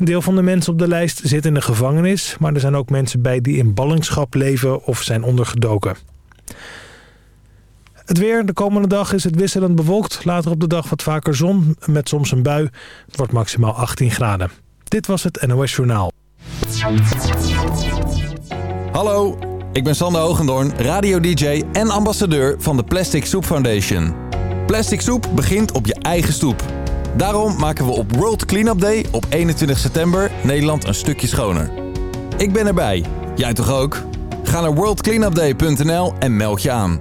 Een deel van de mensen op de lijst zit in de gevangenis, maar er zijn ook mensen bij die in ballingschap leven of zijn ondergedoken. Het weer. De komende dag is het wisselend bewolkt. Later op de dag wat vaker zon met soms een bui. Het wordt maximaal 18 graden. Dit was het NOS Journaal. Hallo, ik ben Sander Hogendoorn, radio-dj en ambassadeur van de Plastic Soup Foundation. Plastic soep begint op je eigen stoep. Daarom maken we op World Cleanup Day op 21 september Nederland een stukje schoner. Ik ben erbij. Jij toch ook? Ga naar worldcleanupday.nl en meld je aan.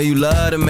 You love to make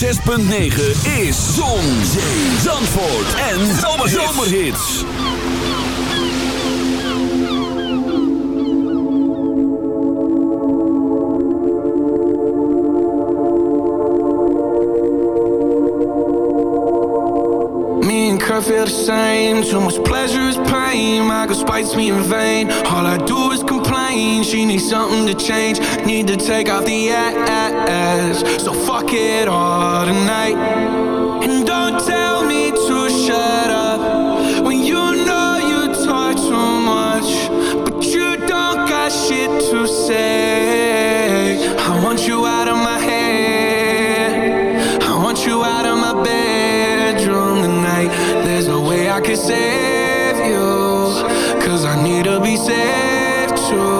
106.9 is Zon, Zee, Zandvoort en Zomerhits. Me and Kurt feel the same. Too much pleasure is pain. My girl spites me in vain. All I do is complain. She needs something to change. Need to take off the ass. So fuck it all tonight. And don't tell me to shut up when you know you talk too much, but you don't got shit to say. I want you out of my head. I want you out of my bedroom tonight. There's no way I can save you. Cause I need to be saved too.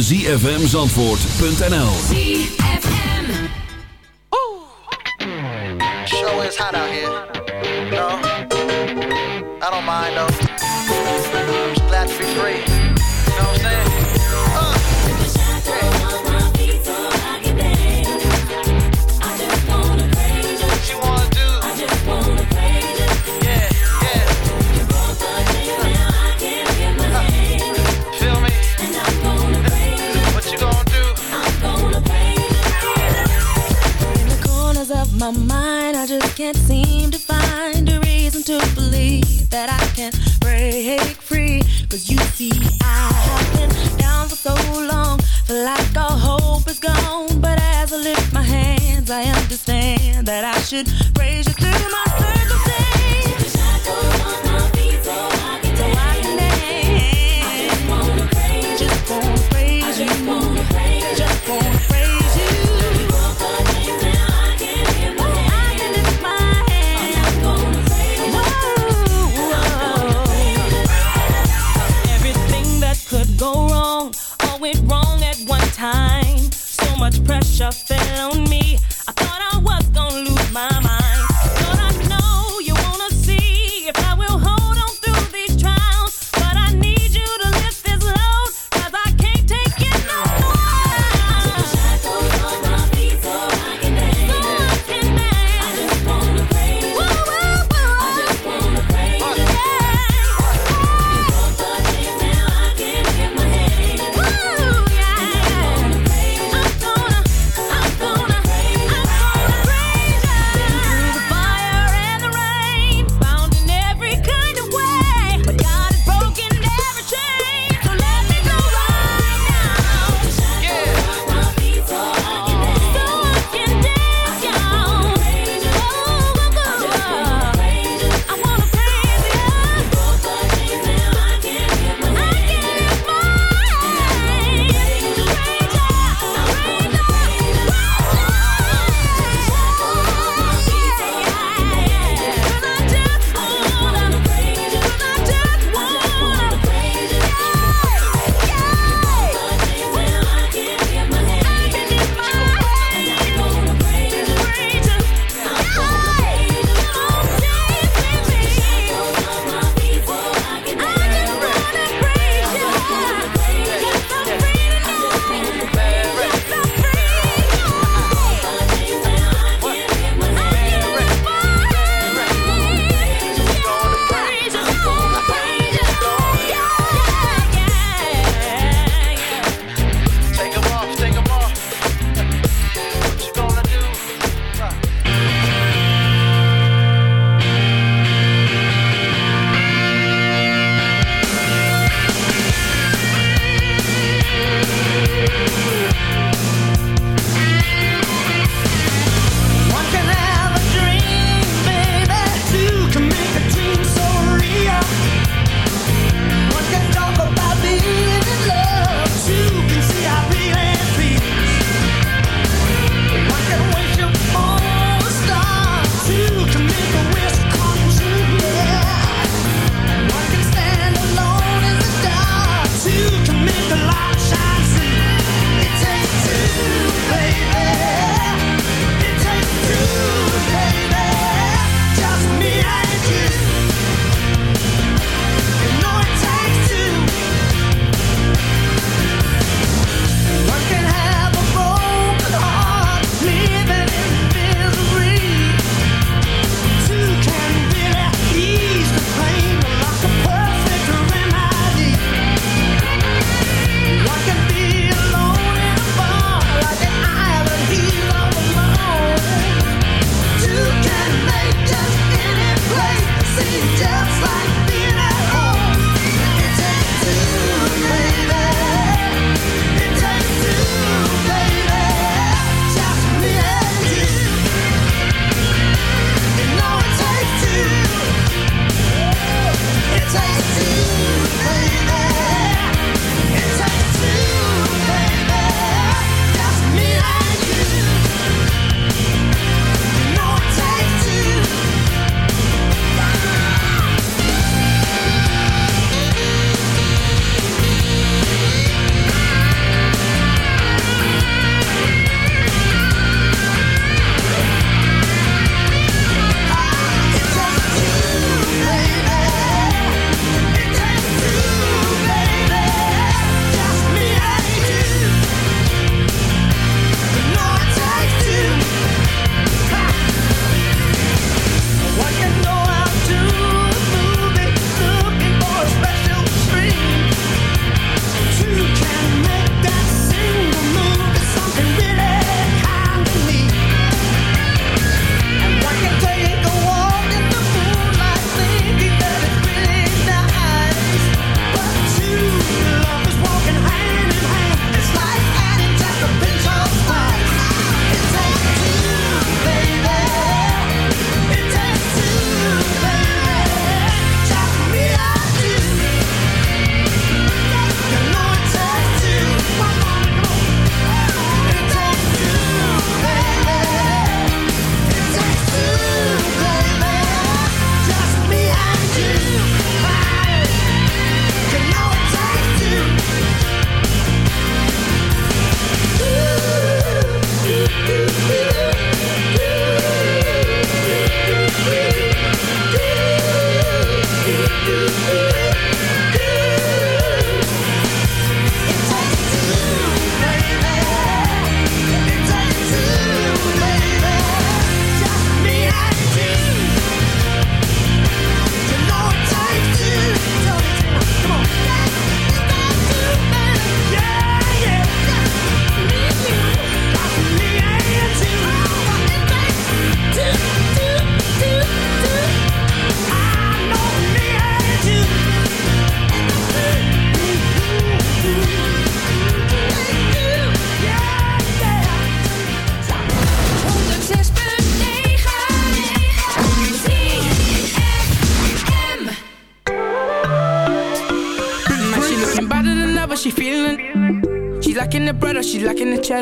zfmzandvoort.nl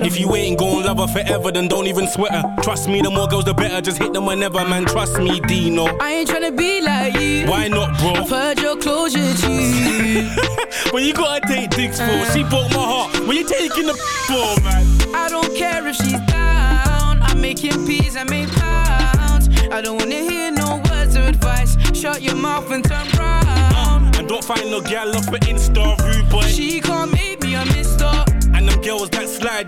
the? If you ain't gon' love her forever, then don't even sweat her. Trust me, the more girls, the better. Just hit them whenever, man. Trust me, Deno. I ain't tryna be like you. Why not, bro? I've heard your closure, G. when you gotta take dicks for, she broke my heart. When you taking the for, man? I don't care if she's down. I'm making peas, I make pounds. I don't wanna hear no words of advice. Shut your mouth and turn round. Uh, and don't find no gal off of Insta, rude boy. She can't make me a mister. And them girls that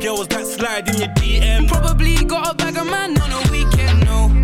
girls that slide in your DM. Probably got a bag of man on a weekend, no.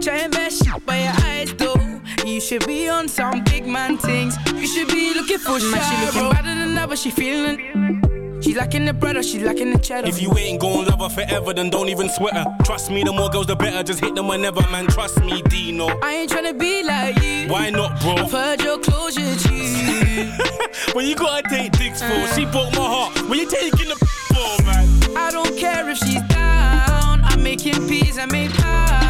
Try and mess shit by your eyes, though. You should be on some big man things. You should be looking for shit. She looking better than ever, she feeling. She lacking the bread or she lacking the cheddar. If you ain't gon' love her forever, then don't even sweat her. Trust me, the more girls, the better. Just hit them whenever, man. Trust me, Deno. I ain't tryna be like you. Why not, bro? I've heard your closure, G. when you gotta take dicks for, she broke my heart. When you taking the for, man? I don't care if she's down. I'm making peas, I make pounds.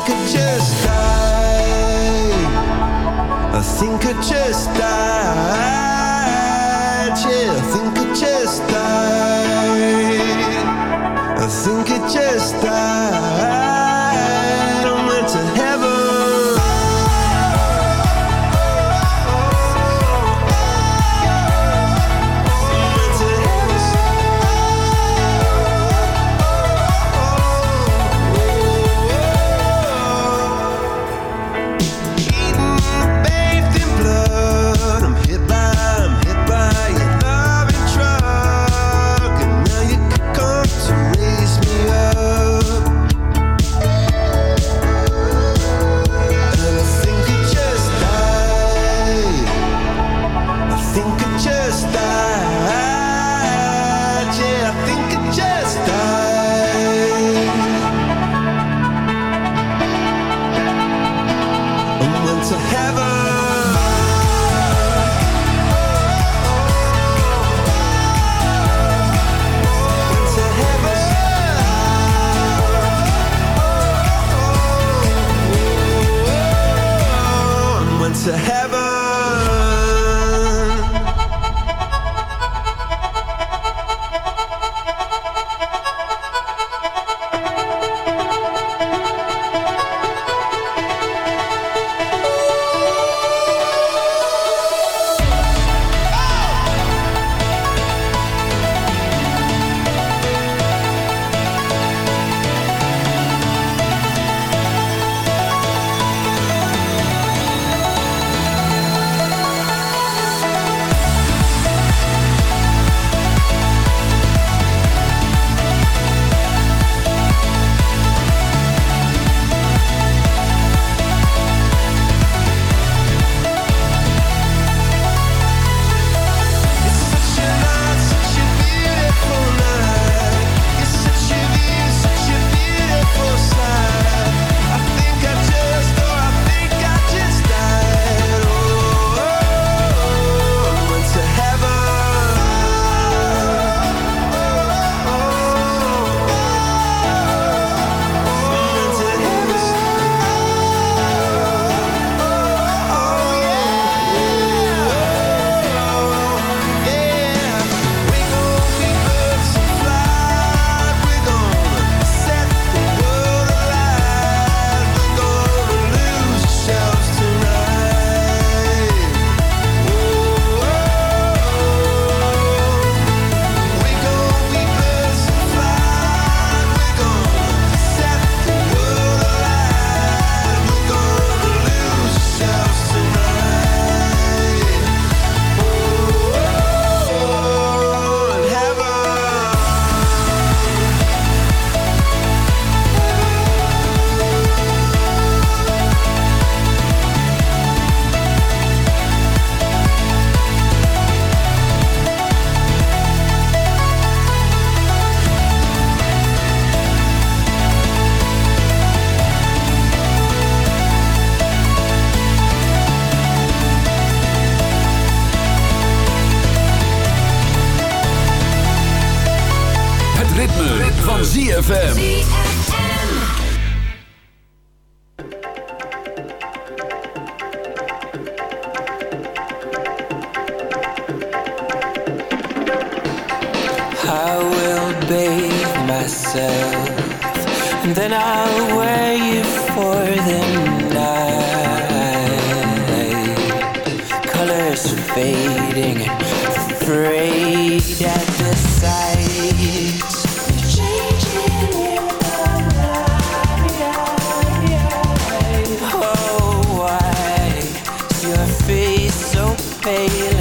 Think I just died. I think I just died. Yeah, I think I just died. I think I just died. So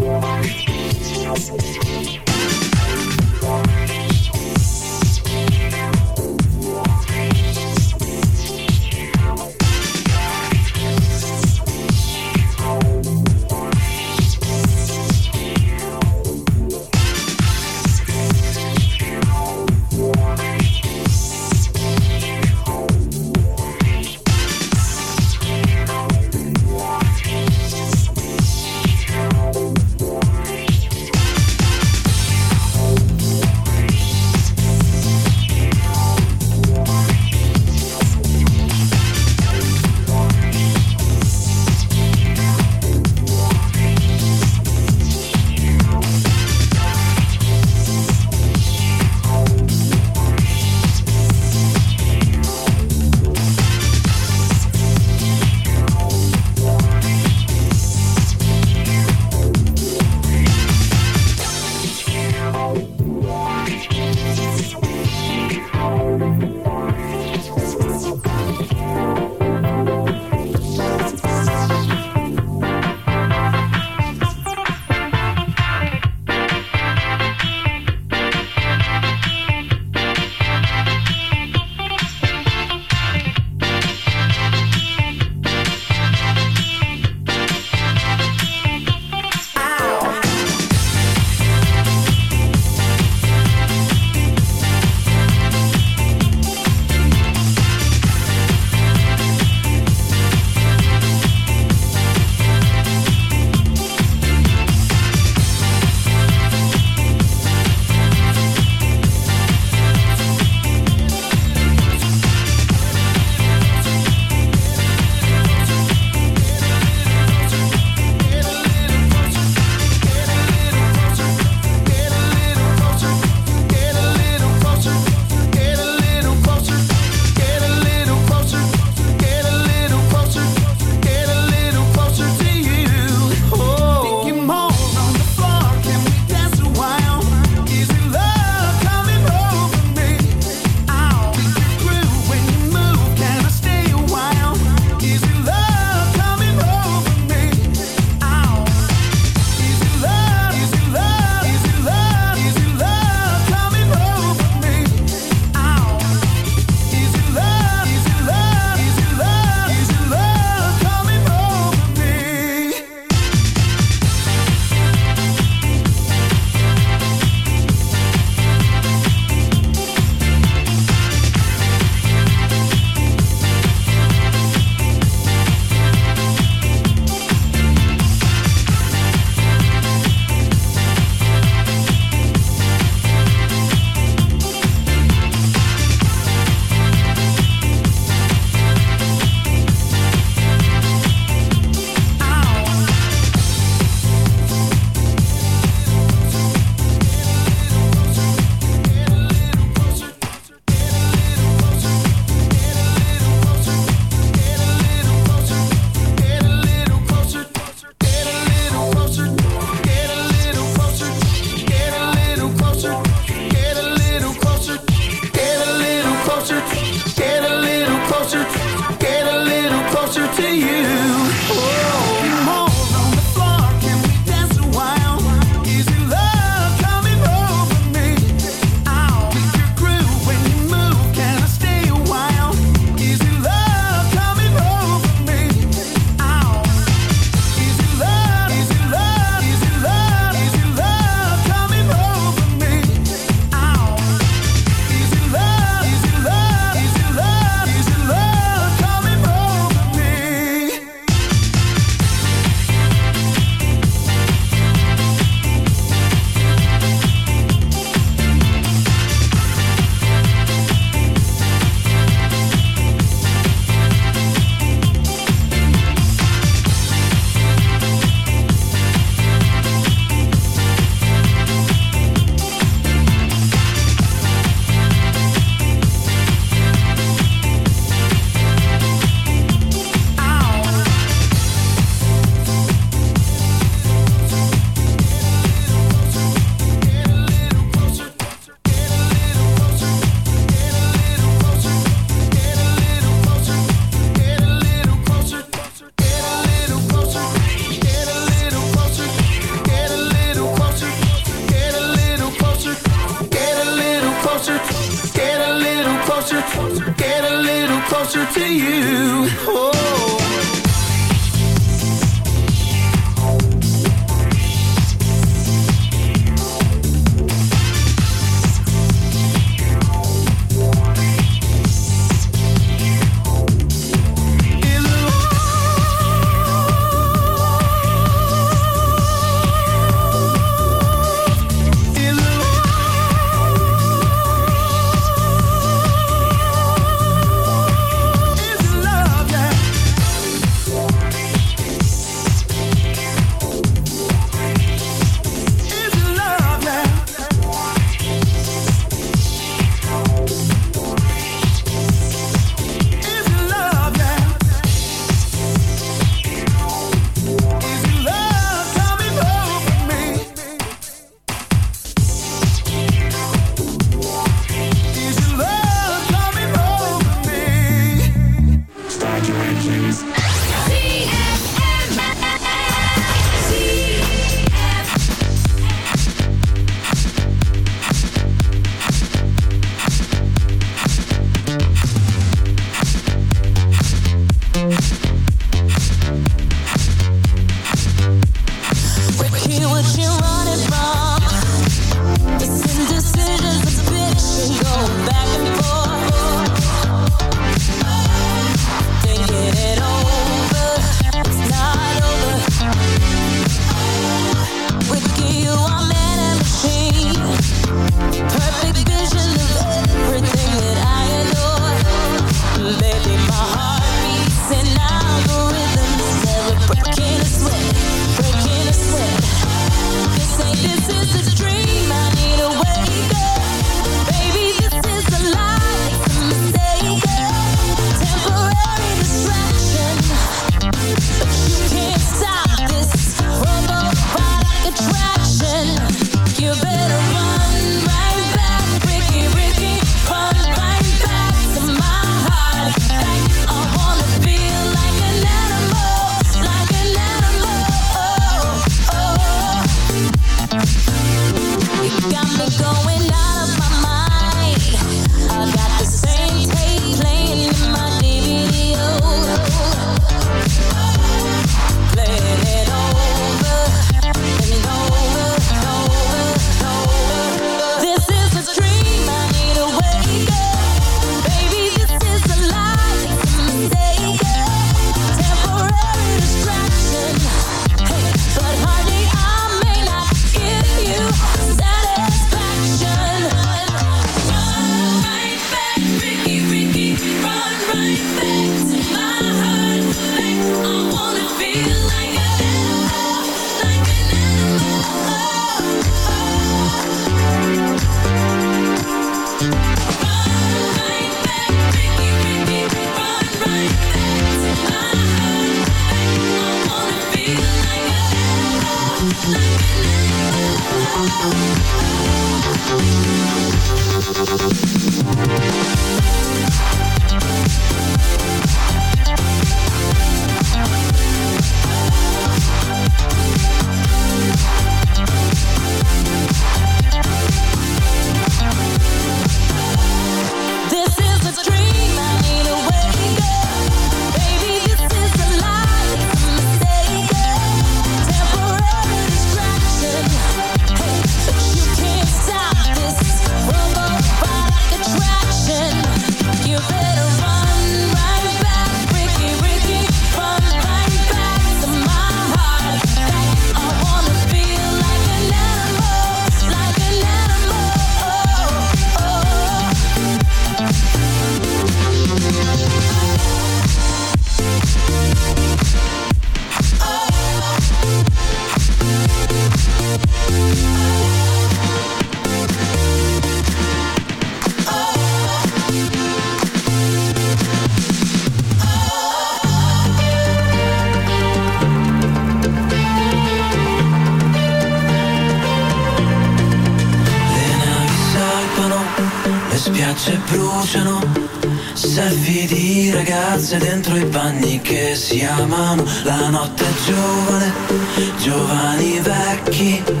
Giovanni, giovani, Vecchi.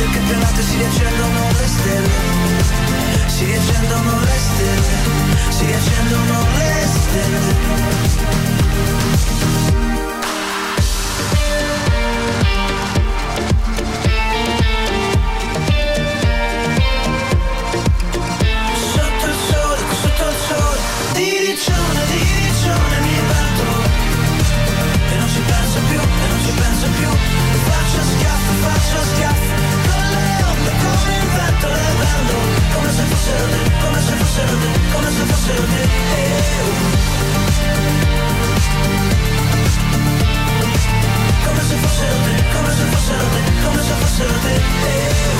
perché te lato si riaccendono le stelle Si riaccendono le stelle Si riaccendono le stelle Come as a facility, come as a facility, come as a facility.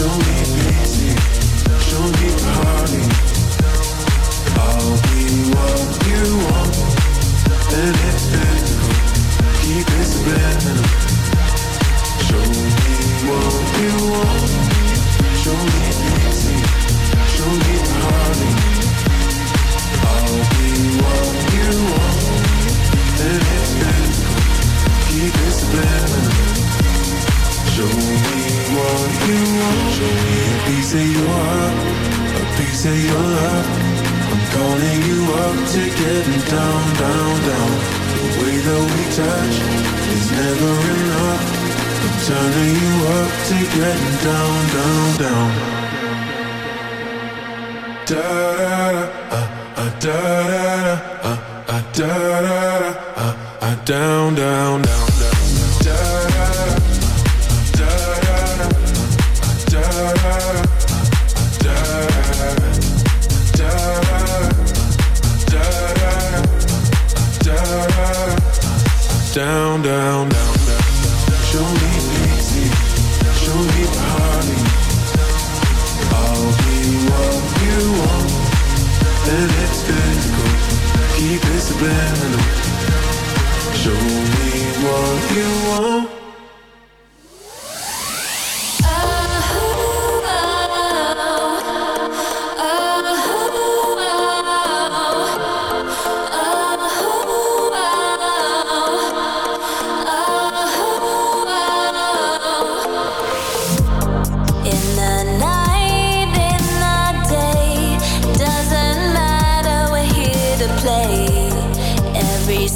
show me.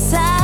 side